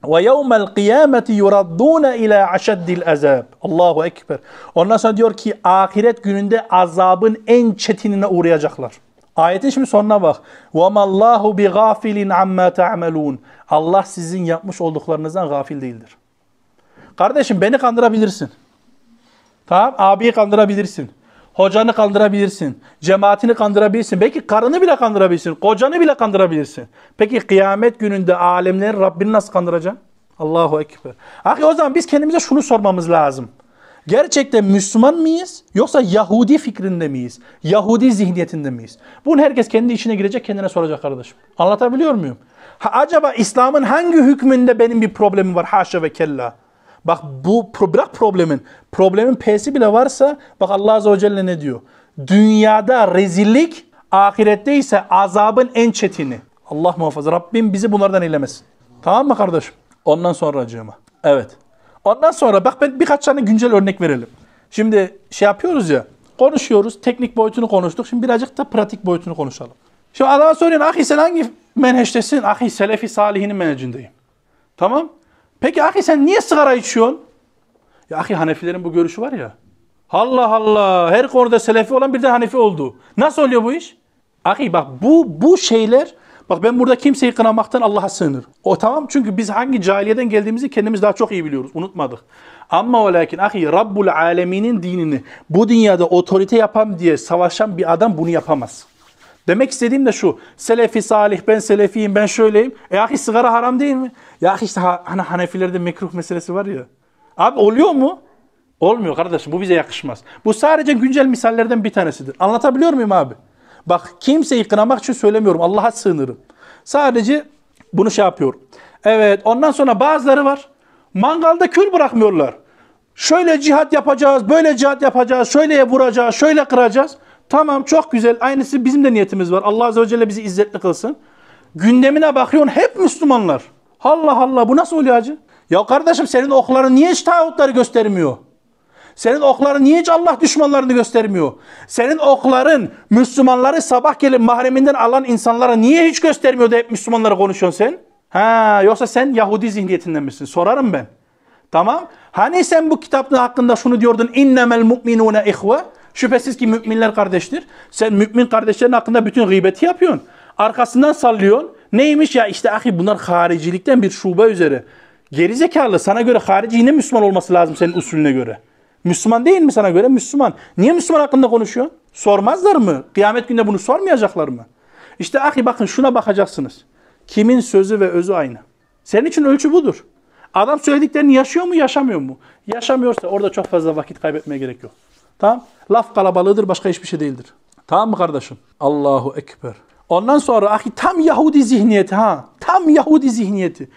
ve yevmel kıyameti yuraddune ila aşeddil azab. Allahu ekber. Ondan sonra diyor ki ahiret gününde azabın en çetinine uğrayacaklar. Ayetin şimdi sonuna bak. وَمَا اللّٰهُ بِغَافِلٍ عَمَّا تَعْمَلُونَ Allah sizin yapmış olduklarınızdan gafil değildir. Kardeşim beni kandırabilirsin. Tamam abiyi kandırabilirsin. Hocanı kandırabilirsin. Cemaatini kandırabilirsin. Belki karını bile kandırabilirsin. Kocanı bile kandırabilirsin. Peki kıyamet gününde alemleri Rabbini nasıl kandıracaksın? Allahu Ekber. Ahi o zaman biz kendimize şunu sormamız lazım. Gerçekten Müslüman mıyız yoksa Yahudi fikrinde miyiz? Yahudi zihniyetinde miyiz? Bunu herkes kendi içine girecek kendine soracak kardeşim. Anlatabiliyor muyum? Ha, acaba İslam'ın hangi hükmünde benim bir problemim var? Haşa ve kella. Bak bu bırak problemin. Problemin P'si bile varsa bak Allah Azze ve Celle ne diyor? Dünyada rezillik, ahirette ise azabın en çetini. Allah muhafaza. Rabbim bizi bunlardan eylemesin. Tamam mı kardeşim? Ondan sonra acığıma. Evet. Ondan sonra bak ben birkaç tane güncel örnek verelim. Şimdi şey yapıyoruz ya, konuşuyoruz, teknik boyutunu konuştuk. Şimdi birazcık da pratik boyutunu konuşalım. Şimdi adama soruyorsun, ahi sen hangi menheştesin? Ahi Selefi Salihinin menhecindeyim. Tamam. Peki ahi sen niye sigara içiyorsun? Ya ahi Hanefilerin bu görüşü var ya. Allah Allah. Her konuda Selefi olan bir de Hanefi oldu. Nasıl oluyor bu iş? Ahi bak bu bu şeyler Bak ben burada kimseyi kınamaktan Allah'a sığınır. O tamam çünkü biz hangi cahiliyeden geldiğimizi kendimiz daha çok iyi biliyoruz. Unutmadık. Ama o lakin ahi Rabbul Alemin'in dinini bu dünyada otorite yapan diye savaşan bir adam bunu yapamaz. Demek istediğim de şu. Selefi salih, ben selefiyim, ben şöyleyim. E ahi sigara haram değil mi? Ya işte hani Hanefilerde mekruh meselesi var ya. Abi oluyor mu? Olmuyor kardeşim. Bu bize yakışmaz. Bu sadece güncel misallerden bir tanesidir. Anlatabiliyor muyum abi? Bak kimseyi kınamak için söylemiyorum. Allah'a sığınırım. Sadece bunu şey yapıyorum. Evet ondan sonra bazıları var. Mangalda kül bırakmıyorlar. Şöyle cihat yapacağız, böyle cihat yapacağız, şöyle vuracağız, şöyle kıracağız. Tamam çok güzel. Aynısı bizim de niyetimiz var. Allah Azze ve Celle bizi izzetli kılsın. Gündemine bakıyorsun hep Müslümanlar. Allah Allah bu nasıl oluyor hacı? Ya kardeşim senin okların niye hiç tağutları göstermiyor? Senin okların niye hiç Allah düşmanlarını göstermiyor? Senin okların Müslümanları sabah gelip mahreminden alan insanlara niye hiç göstermiyor da hep Müslümanlara konuşuyorsun sen? Ha, yoksa sen Yahudi zihniyetinden misin? Sorarım ben. Tamam. Hani sen bu kitapta hakkında şunu diyordun. İnnemel mu'minune ihve. Şüphesiz ki müminler kardeştir. Sen mümin kardeşlerin hakkında bütün gıybeti yapıyorsun. Arkasından sallıyorsun. Neymiş ya işte ahi bunlar haricilikten bir şube üzere. Gerizekalı sana göre harici yine Müslüman olması lazım senin usulüne göre. Müslüman değil mi sana göre? Müslüman. Niye Müslüman hakkında konuşuyor? Sormazlar mı? Kıyamet günde bunu sormayacaklar mı? İşte ahi bakın şuna bakacaksınız. Kimin sözü ve özü aynı. Senin için ölçü budur. Adam söylediklerini yaşıyor mu yaşamıyor mu? Yaşamıyorsa orada çok fazla vakit kaybetmeye gerek yok. Tamam? Laf kalabalığıdır başka hiçbir şey değildir. Tamam mı kardeşim? Allahu Ekber. Ondan sonra ahi tam Yahudi zihniyeti ha. Tam Yahudi zihniyeti.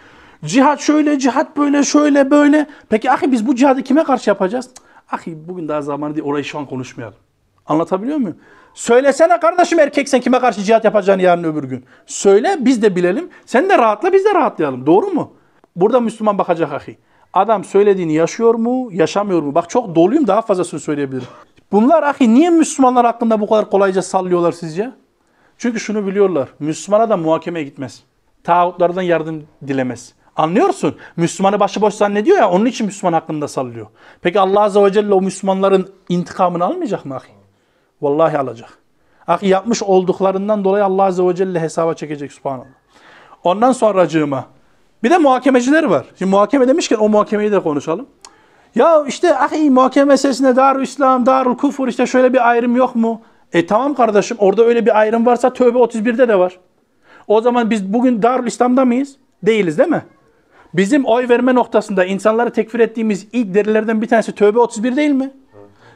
Cihat şöyle, cihat böyle, şöyle, böyle. Peki ahi biz bu cihadı kime karşı yapacağız? Ahi bugün daha zamanı değil orayı şu an konuşmayalım. Anlatabiliyor muyum? Söylesene kardeşim erkek sen kime karşı cihat yapacağını yarın öbür gün. Söyle biz de bilelim. Sen de rahatla biz de rahatlayalım. Doğru mu? Burada Müslüman bakacak ahi. Adam söylediğini yaşıyor mu, yaşamıyor mu? Bak çok doluyum daha fazlasını söyleyebilirim. Bunlar ahi niye Müslümanlar hakkında bu kadar kolayca sallıyorlar sizce? Çünkü şunu biliyorlar. Müslümana da muhakemeye gitmez. Tağutlardan yardım dilemez. Anlıyorsun. Müslümanı başıboş zannediyor ya onun için Müslüman hakkında sallıyor. Peki Allah Azze ve Celle o Müslümanların intikamını almayacak mı ahi? Vallahi alacak. Ahi yapmış olduklarından dolayı Allah Azze ve Celle hesaba çekecek subhanallah. Ondan sonra acığıma. Bir de muhakemeciler var. Şimdi muhakeme demişken o muhakemeyi de konuşalım. Ya işte ahi muhakeme meselesinde Darül İslam, Darül Kufur işte şöyle bir ayrım yok mu? E tamam kardeşim orada öyle bir ayrım varsa Tövbe 31'de de var. O zaman biz bugün Darül İslam'da mıyız? Değiliz değil mi? Bizim oy verme noktasında insanları tekfir ettiğimiz ilk derilerden bir tanesi Tövbe 31 değil mi?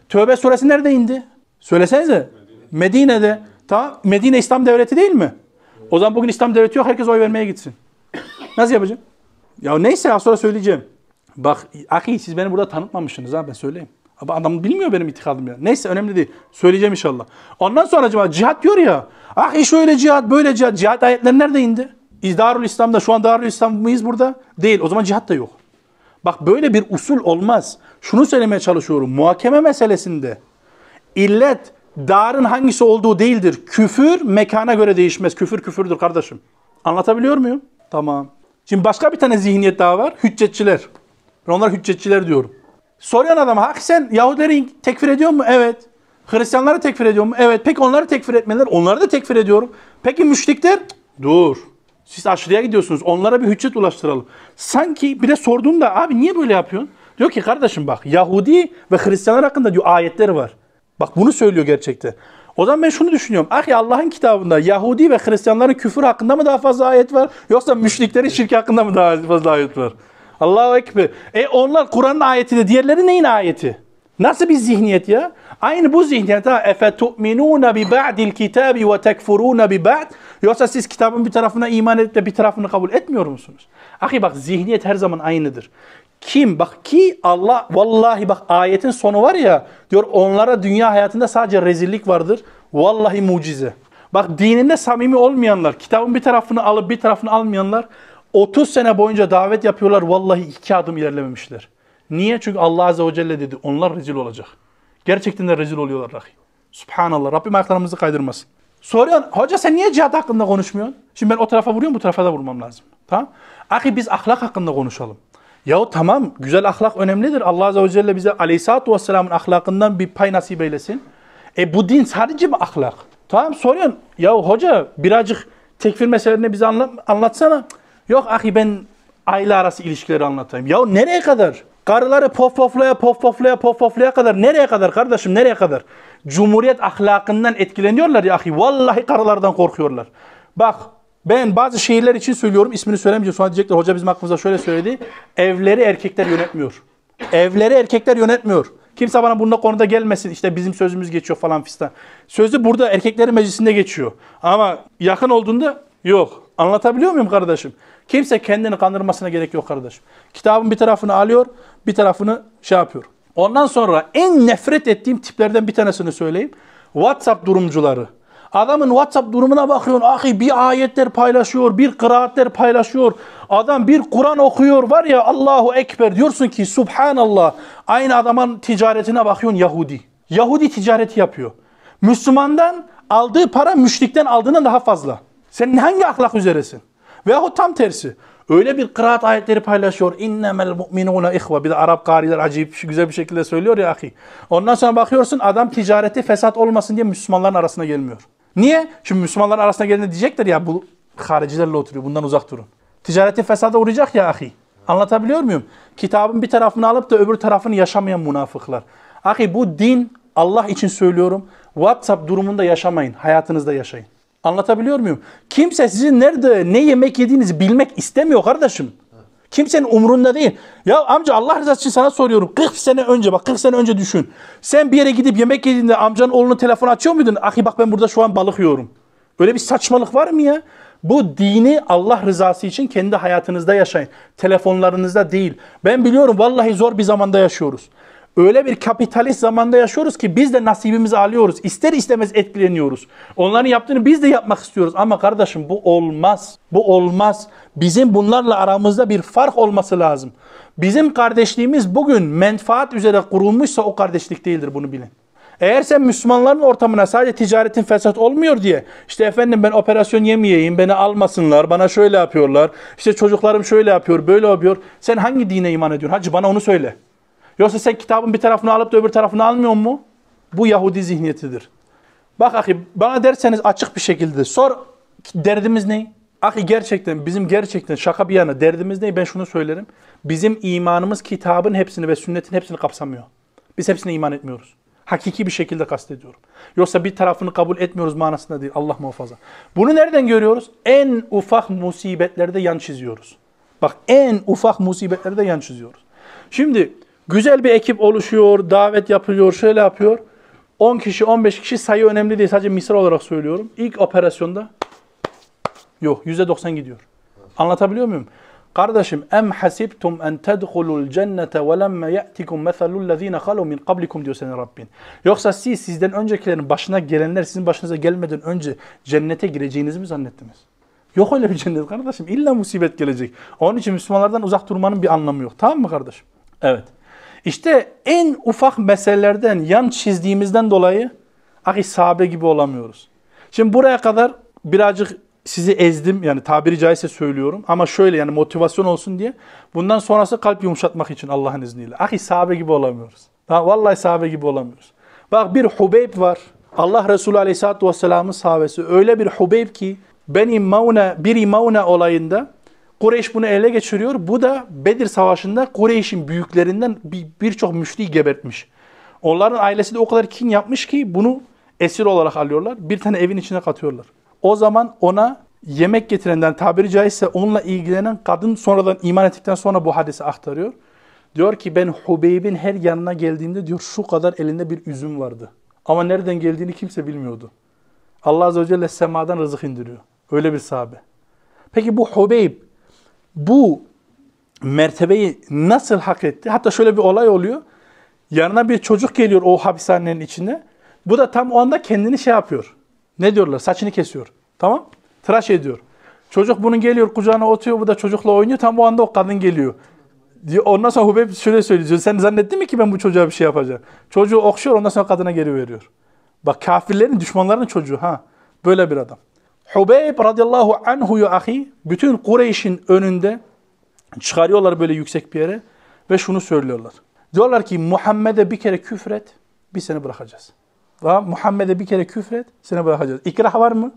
Tövbe suresi nerede indi? Söylesenize. Medine'de. Tamam. Medine İslam devleti değil mi? O zaman bugün İslam devleti yok. Herkes oy vermeye gitsin. Nasıl yapacağım? Ya neyse az sonra söyleyeceğim. Bak ahi siz beni burada tanıtmamışsınız ha ben söyleyeyim. Ama adam bilmiyor benim itikadım ya. Neyse önemli değil. Söyleyeceğim inşallah. Ondan sonra acaba cihat diyor ya. Ahi şöyle cihat böyle cihat. Cihat ayetleri nerede indi? Darül İslam'da şu an Darül İslam mıyız burada? Değil. O zaman cihat da yok. Bak böyle bir usul olmaz. Şunu söylemeye çalışıyorum. Muhakeme meselesinde illet darın hangisi olduğu değildir. Küfür mekana göre değişmez. Küfür küfürdür kardeşim. Anlatabiliyor muyum? Tamam. Şimdi başka bir tane zihniyet daha var. Hüccetçiler. Ben onlara hüccetçiler diyorum. Soruyan adama hak sen Yahudileri tekfir ediyor mu? Evet. Hristiyanları tekfir ediyor mu? Evet. Peki onları tekfir etmeler. Onları da tekfir ediyorum. Peki müşrikler? Dur. Siz aşırıya gidiyorsunuz. Onlara bir hüccet ulaştıralım. Sanki bir de sorduğumda abi niye böyle yapıyorsun? Diyor ki kardeşim bak Yahudi ve Hristiyanlar hakkında diyor ayetleri var. Bak bunu söylüyor gerçekten. O zaman ben şunu düşünüyorum. Ahi Allah'ın kitabında Yahudi ve Hristiyanların küfür hakkında mı daha fazla ayet var? Yoksa müşriklerin şirk hakkında mı daha fazla ayet var? Allahu Ekber. E onlar Kur'an'ın ayeti de diğerleri neyin ayeti? Nasıl bir zihniyet ya? Aynı bu zihniyet ha. Efe tu'minûne bi ba'dil kitabi ve tekfurûne bi ba'd. Yoksa siz kitabın bir tarafına iman edip de bir tarafını kabul etmiyor musunuz? Ahi bak zihniyet her zaman aynıdır. Kim? Bak ki Allah vallahi bak ayetin sonu var ya diyor onlara dünya hayatında sadece rezillik vardır. Vallahi mucize. Bak dininde samimi olmayanlar, kitabın bir tarafını alıp bir tarafını almayanlar 30 sene boyunca davet yapıyorlar. Vallahi iki adım ilerlememişler. Niye? Çünkü Allah Azze ve Celle dedi. Onlar rezil olacak. Gerçekten de rezil oluyorlar. Rahi. Subhanallah. Rabbim ayaklarımızı kaydırmasın. Soruyorsun, hoca sen niye cihat hakkında konuşmuyorsun? Şimdi ben o tarafa vuruyorum, bu tarafa da vurmam lazım. Tamam? Ahi biz ahlak hakkında konuşalım. Yahu tamam, güzel ahlak önemlidir. Allah Azze ve Celle bize aleyhissalatü vesselamın ahlakından bir pay nasip eylesin. E bu din sadece mi ahlak? Tamam soruyorsun. Yahu hoca birazcık tekfir meselelerini bize anlat, anlatsana. Yok ahi ben aile arası ilişkileri anlatayım. Ya nereye kadar? Karıları pof poflaya pof poflaya pof poflaya kadar nereye kadar kardeşim nereye kadar? Cumhuriyet ahlakından etkileniyorlar ya ahi. Vallahi karılardan korkuyorlar. Bak ben bazı şehirler için söylüyorum ismini söylemeyeceğim. Sonra diyecekler hoca bizim hakkımızda şöyle söyledi. Evleri erkekler yönetmiyor. Evleri erkekler yönetmiyor. Kimse bana bunda konuda gelmesin. İşte bizim sözümüz geçiyor falan fistan. Sözü burada erkeklerin meclisinde geçiyor. Ama yakın olduğunda yok. Anlatabiliyor muyum kardeşim? Kimse kendini kandırmasına gerek yok kardeşim. Kitabın bir tarafını alıyor, bir tarafını şey yapıyor. Ondan sonra en nefret ettiğim tiplerden bir tanesini söyleyeyim. WhatsApp durumcuları. Adamın WhatsApp durumuna bakıyorsun. Ahi bir ayetler paylaşıyor, bir kıraatler paylaşıyor. Adam bir Kur'an okuyor var ya Allahu Ekber diyorsun ki Subhanallah. Aynı adamın ticaretine bakıyorsun Yahudi. Yahudi ticareti yapıyor. Müslümandan aldığı para müşrikten aldığından daha fazla. Sen hangi ahlak üzeresin? Veyahut tam tersi. Öyle bir kıraat ayetleri paylaşıyor. İnnemel mu'minûne ihve. Bir de Arap kariler acayip güzel bir şekilde söylüyor ya ahi. Ondan sonra bakıyorsun adam ticareti fesat olmasın diye Müslümanların arasına gelmiyor. Niye? Şimdi Müslümanların arasına geldiğinde diyecekler ya bu haricilerle oturuyor. Bundan uzak durun. Ticareti fesada uğrayacak ya ahi. Anlatabiliyor muyum? Kitabın bir tarafını alıp da öbür tarafını yaşamayan münafıklar. Ahi bu din Allah için söylüyorum. WhatsApp durumunda yaşamayın. Hayatınızda yaşayın. Anlatabiliyor muyum? Kimse sizin nerede ne yemek yediğinizi bilmek istemiyor kardeşim. Kimsenin umrunda değil. Ya amca Allah rızası için sana soruyorum. 40 sene önce bak 40 sene önce düşün. Sen bir yere gidip yemek yediğinde amcanın oğlunun telefon açıyor muydun? Ahi bak ben burada şu an balık yiyorum. Böyle bir saçmalık var mı ya? Bu dini Allah rızası için kendi hayatınızda yaşayın. Telefonlarınızda değil. Ben biliyorum vallahi zor bir zamanda yaşıyoruz. Öyle bir kapitalist zamanda yaşıyoruz ki biz de nasibimizi alıyoruz. İster istemez etkileniyoruz. Onların yaptığını biz de yapmak istiyoruz. Ama kardeşim bu olmaz. Bu olmaz. Bizim bunlarla aramızda bir fark olması lazım. Bizim kardeşliğimiz bugün menfaat üzere kurulmuşsa o kardeşlik değildir bunu bilin. Eğer sen Müslümanların ortamına sadece ticaretin fesat olmuyor diye işte efendim ben operasyon yemeyeyim beni almasınlar bana şöyle yapıyorlar işte çocuklarım şöyle yapıyor böyle yapıyor sen hangi dine iman ediyorsun hacı bana onu söyle. Yoksa sen kitabın bir tarafını alıp da öbür tarafını almıyor mu? Bu Yahudi zihniyetidir. Bak ahi bana derseniz açık bir şekilde sor derdimiz ne? Ahi gerçekten bizim gerçekten şaka bir yana derdimiz ne ben şunu söylerim. Bizim imanımız kitabın hepsini ve sünnetin hepsini kapsamıyor. Biz hepsine iman etmiyoruz. Hakiki bir şekilde kastediyorum. Yoksa bir tarafını kabul etmiyoruz manasında değil. Allah muhafaza. Bunu nereden görüyoruz? En ufak musibetlerde yan çiziyoruz. Bak en ufak musibetlerde yan çiziyoruz. Şimdi güzel bir ekip oluşuyor, davet yapılıyor, şöyle yapıyor. 10 kişi, 15 kişi sayı önemli değil. Sadece misal olarak söylüyorum. İlk operasyonda yok %90 gidiyor. Anlatabiliyor muyum? Kardeşim em hasibtum en tedhulul cennete ve lemme ye'tikum meselul lezine halu min qablikum diyor senin Rabbin. Yoksa siz sizden öncekilerin başına gelenler sizin başınıza gelmeden önce cennete gireceğinizi mi zannettiniz? Yok öyle bir cennet kardeşim. İlla musibet gelecek. Onun için Müslümanlardan uzak durmanın bir anlamı yok. Tamam mı kardeşim? Evet. İşte en ufak meselelerden yan çizdiğimizden dolayı ahi sahabe gibi olamıyoruz. Şimdi buraya kadar birazcık sizi ezdim yani tabiri caizse söylüyorum ama şöyle yani motivasyon olsun diye bundan sonrası kalp yumuşatmak için Allah'ın izniyle. Ahi sahabe gibi olamıyoruz. Ha, vallahi sahabe gibi olamıyoruz. Bak bir Hubeyb var. Allah Resulü Aleyhisselatü Vesselam'ın sahabesi. Öyle bir Hubeyb ki Beni Mauna, bir Mauna olayında Kureyş bunu ele geçiriyor. Bu da Bedir Savaşı'nda Kureyş'in büyüklerinden birçok bir müşriyi gebertmiş. Onların ailesi de o kadar kin yapmış ki bunu esir olarak alıyorlar. Bir tane evin içine katıyorlar. O zaman ona yemek getirenden tabiri caizse onunla ilgilenen kadın sonradan iman ettikten sonra bu hadisi aktarıyor. Diyor ki ben Hubeyb'in her yanına geldiğimde diyor şu kadar elinde bir üzüm vardı. Ama nereden geldiğini kimse bilmiyordu. Allah Azze ve Celle semadan rızık indiriyor. Öyle bir sahabe. Peki bu Hubeyb bu mertebeyi nasıl hak etti? Hatta şöyle bir olay oluyor. Yanına bir çocuk geliyor o hapishanenin içine. Bu da tam o anda kendini şey yapıyor. Ne diyorlar? Saçını kesiyor. Tamam? Tıraş ediyor. Çocuk bunun geliyor kucağına oturuyor. Bu da çocukla oynuyor. Tam o anda o kadın geliyor. Ondan sonra Hubeyb şöyle söylüyor. Sen zannettin mi ki ben bu çocuğa bir şey yapacağım? Çocuğu okşuyor ondan sonra kadına geri veriyor. Bak kafirlerin düşmanlarının çocuğu ha. Böyle bir adam. Hubeyb radıyallahu anhu'yu ahi bütün Kureyş'in önünde çıkarıyorlar böyle yüksek bir yere ve şunu söylüyorlar. Diyorlar ki Muhammed'e bir kere küfret, bir seni bırakacağız. Muhammed'e bir kere küfret, seni bırakacağız. İkrah var mı?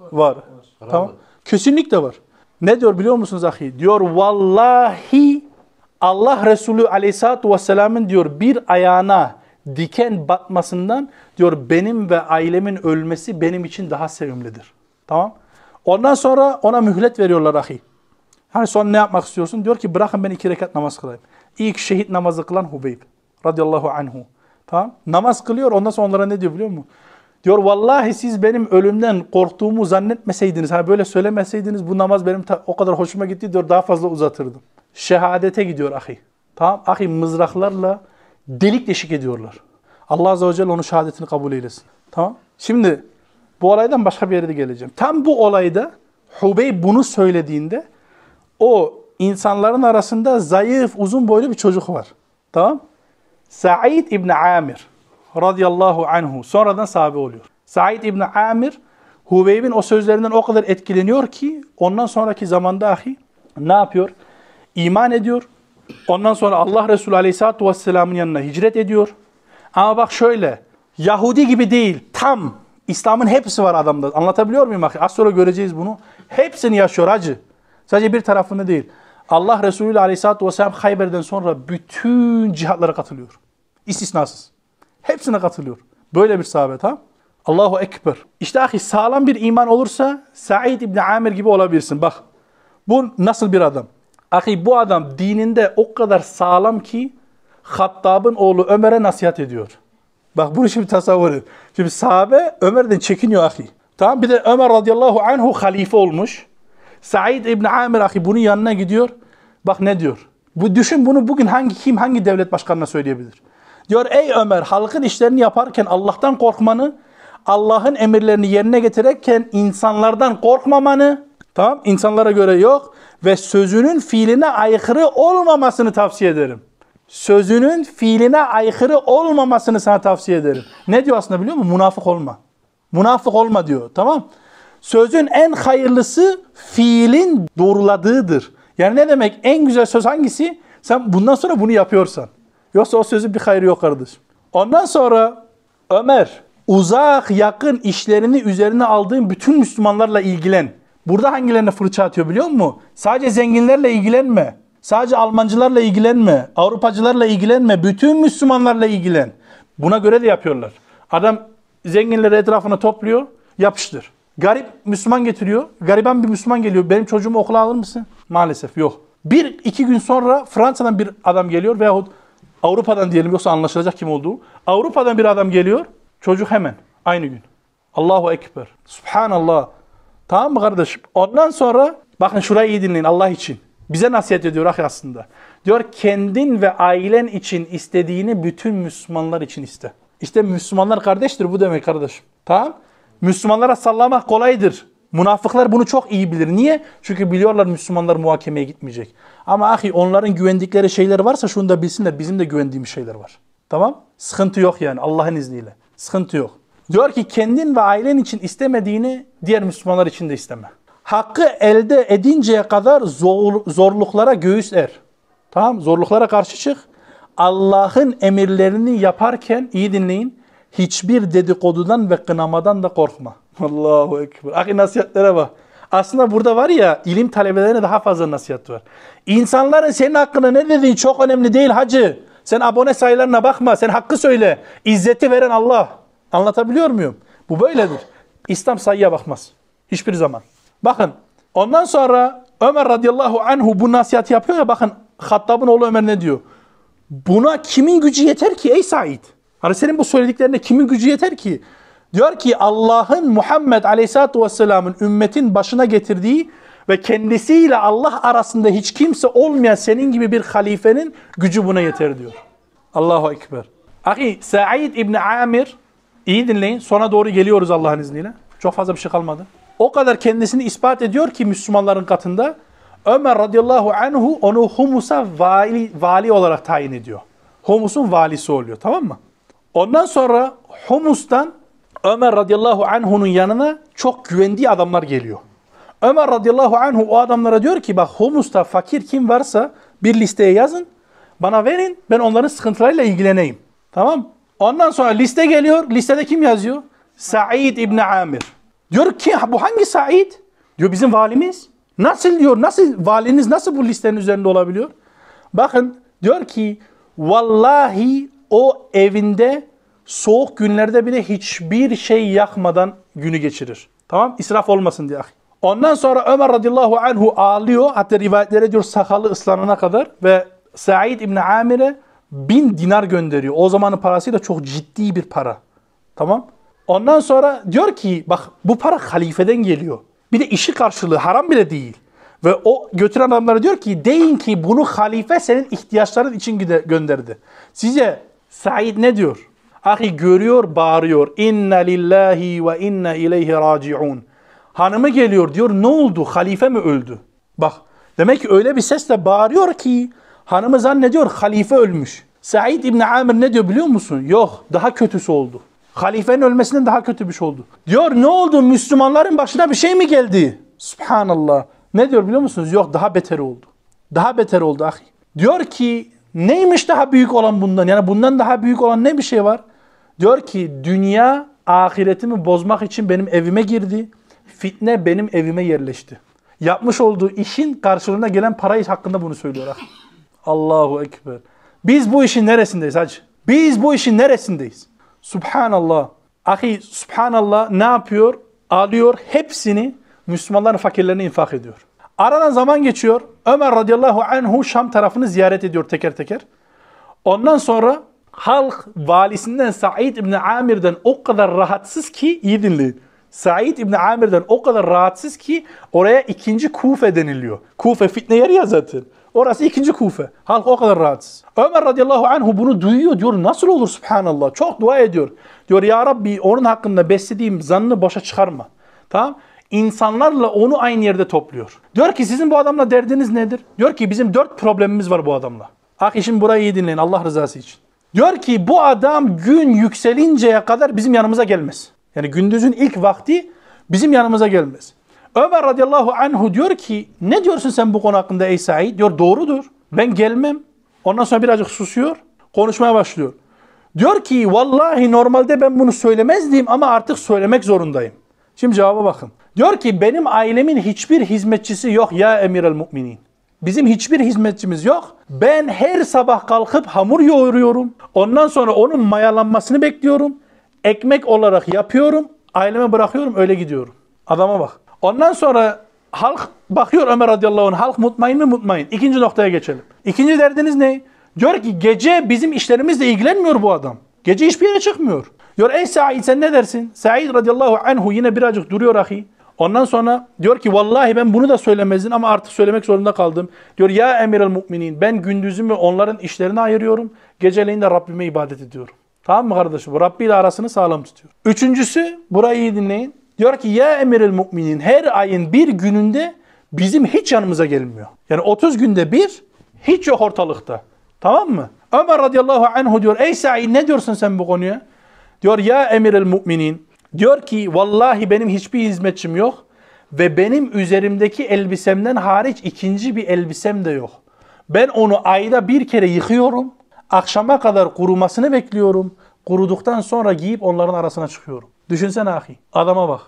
Var. var. Tamam. Kesinlikle var. Ne diyor biliyor musunuz ahi? Diyor vallahi Allah Resulü aleyhissalatu vesselamın diyor bir ayağına diken batmasından diyor benim ve ailemin ölmesi benim için daha sevimlidir. Tamam. Ondan sonra ona mühlet veriyorlar ahi. Hani son ne yapmak istiyorsun? Diyor ki bırakın ben iki rekat namaz kılayım. İlk şehit namazı kılan Hubeyb radıyallahu anhu. Tamam. Namaz kılıyor ondan sonra onlara ne diyor biliyor musun? Diyor vallahi siz benim ölümden korktuğumu zannetmeseydiniz, hani böyle söylemeseydiniz bu namaz benim o kadar hoşuma gitti diyor daha fazla uzatırdım. Şehadete gidiyor ahi. Tamam ahi mızraklarla delik deşik ediyorlar. Allah Azze ve Celle onun şehadetini kabul eylesin. Tamam. Şimdi bu olaydan başka bir yere de geleceğim. Tam bu olayda Hubey bunu söylediğinde o insanların arasında zayıf, uzun boylu bir çocuk var. Tamam? Sa'id İbni Amir radıyallahu anhu sonradan sahabe oluyor. Sa'id İbni Amir Hubeyb'in o sözlerinden o kadar etkileniyor ki ondan sonraki zamanda ahi ne yapıyor? İman ediyor. Ondan sonra Allah Resulü Aleyhisselatü Vesselam'ın yanına hicret ediyor. Ama bak şöyle, Yahudi gibi değil, tam İslam'ın hepsi var adamda. Anlatabiliyor muyum? Az sonra göreceğiz bunu. Hepsini yaşıyor acı. Sadece bir tarafını değil. Allah Resulü Aleyhisselatü Vesselam Hayber'den sonra bütün cihatlara katılıyor. İstisnasız. Hepsine katılıyor. Böyle bir sahabe tamam Allahu Ekber. İşte ahi sağlam bir iman olursa Said İbni Amir gibi olabilirsin. Bak bu nasıl bir adam? Ahi bu adam dininde o kadar sağlam ki Hattab'ın oğlu Ömer'e nasihat ediyor. Bak bunu şimdi tasavvur et. Şimdi sahabe Ömer'den çekiniyor ahi. Tamam bir de Ömer radıyallahu anhu halife olmuş. Said İbn Amir ahi bunun yanına gidiyor. Bak ne diyor. Bu düşün bunu bugün hangi kim hangi devlet başkanına söyleyebilir? Diyor ey Ömer halkın işlerini yaparken Allah'tan korkmanı, Allah'ın emirlerini yerine getirirken insanlardan korkmamanı, tamam insanlara göre yok ve sözünün fiiline aykırı olmamasını tavsiye ederim sözünün fiiline aykırı olmamasını sana tavsiye ederim. Ne diyor aslında biliyor musun? Münafık olma. Münafık olma diyor. Tamam Sözün en hayırlısı fiilin doğruladığıdır. Yani ne demek? En güzel söz hangisi? Sen bundan sonra bunu yapıyorsan. Yoksa o sözün bir hayrı yok kardeşim. Ondan sonra Ömer uzak yakın işlerini üzerine aldığın bütün Müslümanlarla ilgilen. Burada hangilerine fırça atıyor biliyor musun? Sadece zenginlerle ilgilenme. Sadece Almancılarla ilgilenme. Avrupacılarla ilgilenme. Bütün Müslümanlarla ilgilen. Buna göre de yapıyorlar. Adam zenginleri etrafına topluyor. Yapıştır. Garip Müslüman getiriyor. Gariban bir Müslüman geliyor. Benim çocuğumu okula alır mısın? Maalesef yok. Bir iki gün sonra Fransa'dan bir adam geliyor veyahut Avrupa'dan diyelim yoksa anlaşılacak kim olduğu. Avrupa'dan bir adam geliyor. Çocuk hemen aynı gün. Allahu Ekber. Subhanallah. Tamam mı kardeşim? Ondan sonra bakın şurayı iyi dinleyin Allah için. Bize nasihat ediyor ahi aslında. Diyor kendin ve ailen için istediğini bütün Müslümanlar için iste. İşte Müslümanlar kardeştir bu demek kardeşim. Tamam? Müslümanlara sallamak kolaydır. Münafıklar bunu çok iyi bilir. Niye? Çünkü biliyorlar Müslümanlar muhakemeye gitmeyecek. Ama ahi onların güvendikleri şeyler varsa şunu da bilsinler bizim de güvendiğimiz şeyler var. Tamam? Sıkıntı yok yani Allah'ın izniyle. Sıkıntı yok. Diyor ki kendin ve ailen için istemediğini diğer Müslümanlar için de isteme. Hakkı elde edinceye kadar zor, zorluklara göğüs er. Tamam Zorluklara karşı çık. Allah'ın emirlerini yaparken iyi dinleyin. Hiçbir dedikodudan ve kınamadan da korkma. [LAUGHS] Allahu Ekber. Ahi nasihatlere bak. Aslında burada var ya ilim talebelerine daha fazla nasihat var. İnsanların senin hakkında ne dediğin çok önemli değil hacı. Sen abone sayılarına bakma. Sen hakkı söyle. İzzeti veren Allah. Anlatabiliyor muyum? Bu böyledir. İslam sayıya bakmaz. Hiçbir zaman. Bakın ondan sonra Ömer radıyallahu anhu bu nasihat yapıyor ya bakın Hattab'ın oğlu Ömer ne diyor? Buna kimin gücü yeter ki ey Said? Hani senin bu söylediklerine kimin gücü yeter ki? Diyor ki Allah'ın Muhammed Aleyhisselatü Vesselam'ın ümmetin başına getirdiği ve kendisiyle Allah arasında hiç kimse olmayan senin gibi bir halifenin gücü buna yeter diyor. Allahu Ekber. Ahi Said İbni Amir iyi dinleyin sona doğru geliyoruz Allah'ın izniyle. Çok fazla bir şey kalmadı. O kadar kendisini ispat ediyor ki Müslümanların katında Ömer radıyallahu anhu onu Humus'a vali, vali olarak tayin ediyor. Humus'un valisi oluyor tamam mı? Ondan sonra Humus'tan Ömer radıyallahu anhu'nun yanına çok güvendiği adamlar geliyor. Ömer radıyallahu anhu o adamlara diyor ki bak Humus'ta fakir kim varsa bir listeye yazın. Bana verin ben onların sıkıntılarıyla ilgileneyim. Tamam Ondan sonra liste geliyor. Listede kim yazıyor? Said İbni Amir. Diyor ki bu hangi Said? Diyor bizim valimiz. Nasıl diyor? Nasıl valiniz nasıl bu listenin üzerinde olabiliyor? Bakın diyor ki vallahi o evinde soğuk günlerde bile hiçbir şey yakmadan günü geçirir. Tamam? İsraf olmasın diye. Ondan sonra Ömer radıyallahu anhu ağlıyor. Hatta rivayetlere diyor sakalı ıslanana kadar ve Said İbni Amir'e bin dinar gönderiyor. O zamanın parasıyla çok ciddi bir para. Tamam? Ondan sonra diyor ki bak bu para halifeden geliyor. Bir de işi karşılığı haram bile değil. Ve o götüren adamlara diyor ki deyin ki bunu halife senin ihtiyaçların için gönderdi. Size Said ne diyor? Ahi görüyor, bağırıyor. İnna lillahi ve inna ileyhi raciun. Hanımı geliyor diyor ne oldu? Halife mi öldü? Bak demek ki öyle bir sesle bağırıyor ki hanımı zannediyor halife ölmüş. Said İbni Amir ne diyor biliyor musun? Yok daha kötüsü oldu. Halifenin ölmesinden daha kötü bir şey oldu. Diyor ne oldu? Müslümanların başına bir şey mi geldi? Subhanallah. Ne diyor biliyor musunuz? Yok daha beter oldu. Daha beter oldu ahi. Diyor ki neymiş daha büyük olan bundan? Yani bundan daha büyük olan ne bir şey var? Diyor ki dünya ahiretimi bozmak için benim evime girdi. Fitne benim evime yerleşti. Yapmış olduğu işin karşılığında gelen parayı hakkında bunu söylüyor. Ahi. Allahu Ekber. Biz bu işin neresindeyiz hacı? Biz bu işin neresindeyiz? Subhanallah. Ahi subhanallah ne yapıyor? Alıyor hepsini Müslümanların fakirlerine infak ediyor. Aradan zaman geçiyor. Ömer radıyallahu anhu Şam tarafını ziyaret ediyor teker teker. Ondan sonra halk valisinden Said İbni Amir'den o kadar rahatsız ki iyi dinleyin. Said İbni Amir'den o kadar rahatsız ki oraya ikinci Kufe deniliyor. Kufe fitne yeri ya zaten. Orası ikinci Kufe. Halk o kadar rahatsız. Ömer radıyallahu anhu bunu duyuyor diyor nasıl olur subhanallah. Çok dua ediyor. Diyor ya Rabbi onun hakkında beslediğim zannını boşa çıkarma. Tamam İnsanlarla onu aynı yerde topluyor. Diyor ki sizin bu adamla derdiniz nedir? Diyor ki bizim dört problemimiz var bu adamla. Ak işin burayı iyi dinleyin Allah rızası için. Diyor ki bu adam gün yükselinceye kadar bizim yanımıza gelmez. Yani gündüzün ilk vakti bizim yanımıza gelmez. Ömer radıyallahu anhu diyor ki ne diyorsun sen bu konu hakkında ey Said? Diyor doğrudur. Ben gelmem. Ondan sonra birazcık susuyor. Konuşmaya başlıyor. Diyor ki vallahi normalde ben bunu söylemezdim ama artık söylemek zorundayım. Şimdi cevaba bakın. Diyor ki benim ailemin hiçbir hizmetçisi yok ya emir el müminin. Bizim hiçbir hizmetçimiz yok. Ben her sabah kalkıp hamur yoğuruyorum. Ondan sonra onun mayalanmasını bekliyorum. Ekmek olarak yapıyorum. Aileme bırakıyorum öyle gidiyorum. Adama bak. Ondan sonra halk bakıyor Ömer radıyallahu anh. Halk mutmain mi mutmain. İkinci noktaya geçelim. İkinci derdiniz ne? Diyor ki gece bizim işlerimizle ilgilenmiyor bu adam. Gece hiçbir yere çıkmıyor. Diyor ey Said sen ne dersin? Said radıyallahu anhu yine birazcık duruyor ahi. Ondan sonra diyor ki vallahi ben bunu da söylemezdin ama artık söylemek zorunda kaldım. Diyor ya emir el müminin ben gündüzümü onların işlerine ayırıyorum. Geceleyin de Rabbime ibadet ediyorum. Tamam mı kardeşim? Bu Rabbi ile arasını sağlam tutuyor. Üçüncüsü burayı iyi dinleyin. Diyor ki ya emir el müminin her ayın bir gününde bizim hiç yanımıza gelmiyor. Yani 30 günde bir hiç yok ortalıkta. Tamam mı? Ömer radıyallahu anhu diyor ey Said ne diyorsun sen bu konuya? Diyor ya emir el müminin Diyor ki vallahi benim hiçbir hizmetçim yok ve benim üzerimdeki elbisemden hariç ikinci bir elbisem de yok. Ben onu ayda bir kere yıkıyorum. Akşama kadar kurumasını bekliyorum. Kuruduktan sonra giyip onların arasına çıkıyorum. Düşünsene ahi. Adama bak.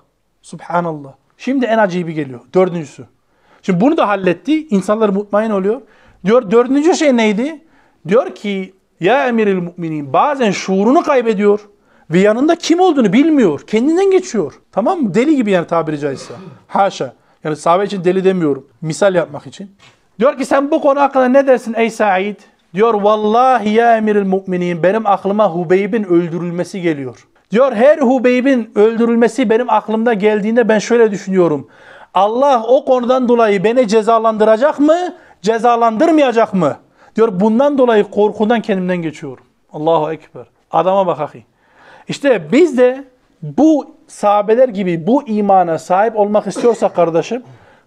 Subhanallah. Şimdi en acayip geliyor. Dördüncüsü. Şimdi bunu da halletti. İnsanlar mutmain oluyor. Diyor dördüncü şey neydi? Diyor ki ya emiril müminin bazen şuurunu kaybediyor. Ve yanında kim olduğunu bilmiyor. Kendinden geçiyor. Tamam mı? Deli gibi yani tabiri caizse. Haşa. Yani sahabe için deli demiyorum. Misal yapmak için. Diyor ki sen bu konu hakkında ne dersin ey Said? Diyor vallahi ya emiril müminin benim aklıma Hubeyb'in öldürülmesi geliyor. Diyor her Hubeyb'in öldürülmesi benim aklımda geldiğinde ben şöyle düşünüyorum. Allah o konudan dolayı beni cezalandıracak mı? Cezalandırmayacak mı? Diyor bundan dolayı korkudan kendimden geçiyorum. Allahu Ekber. Adama bak ahi. İşte biz de bu sahabeler gibi bu imana sahip olmak istiyorsak kardeşim,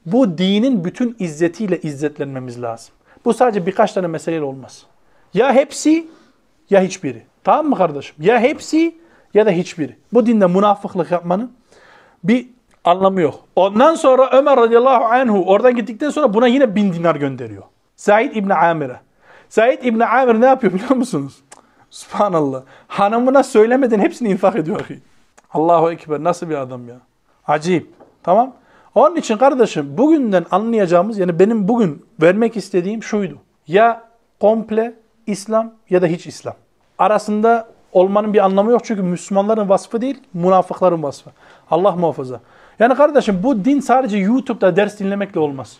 bu dinin bütün izzetiyle izzetlenmemiz lazım. Bu sadece birkaç tane meseleyle olmaz. Ya hepsi ya hiçbiri. Tamam mı kardeşim? Ya hepsi ya da hiçbiri. Bu dinde münafıklık yapmanın bir anlamı yok. Ondan sonra Ömer radıyallahu anhu oradan gittikten sonra buna yine bin dinar gönderiyor. Said İbni Amir'e. Said İbni Amir ne yapıyor biliyor musunuz? Subhanallah. Hanımına söylemeden hepsini infak ediyor. Allahu Ekber. Nasıl bir adam ya. Acayip. Tamam. Onun için kardeşim bugünden anlayacağımız yani benim bugün vermek istediğim şuydu. Ya komple İslam ya da hiç İslam. Arasında olmanın bir anlamı yok çünkü Müslümanların vasfı değil, münafıkların vasfı. Allah muhafaza. Yani kardeşim bu din sadece YouTube'da ders dinlemekle olmaz.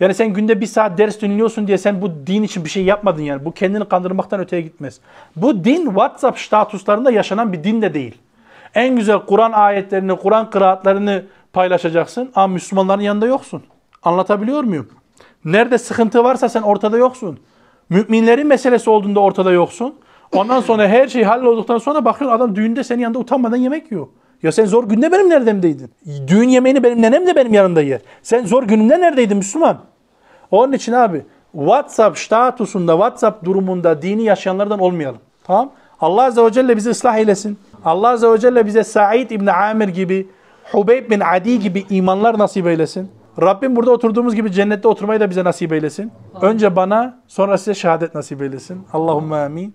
Yani sen günde bir saat ders dinliyorsun diye sen bu din için bir şey yapmadın yani. Bu kendini kandırmaktan öteye gitmez. Bu din WhatsApp statuslarında yaşanan bir din de değil. En güzel Kur'an ayetlerini, Kur'an kıraatlarını paylaşacaksın ama Müslümanların yanında yoksun. Anlatabiliyor muyum? Nerede sıkıntı varsa sen ortada yoksun. Müminlerin meselesi olduğunda ortada yoksun. Ondan sonra her şey hallolduktan sonra bakıyorsun adam düğünde senin yanında utanmadan yemek yiyor. Ya sen zor günde benim neredemdeydin? Düğün yemeğini benim nenem de benim yanında yer. Sen zor gününde neredeydin Müslüman? Onun için abi WhatsApp statusunda, WhatsApp durumunda dini yaşayanlardan olmayalım. Tamam? Allah Azze ve Celle bizi ıslah eylesin. Allah Azze ve Celle bize Said İbni Amir gibi, Hubeyb bin Adi gibi imanlar nasip eylesin. Rabbim burada oturduğumuz gibi cennette oturmayı da bize nasip eylesin. Önce bana, sonra size şehadet nasip eylesin. Allahümme amin.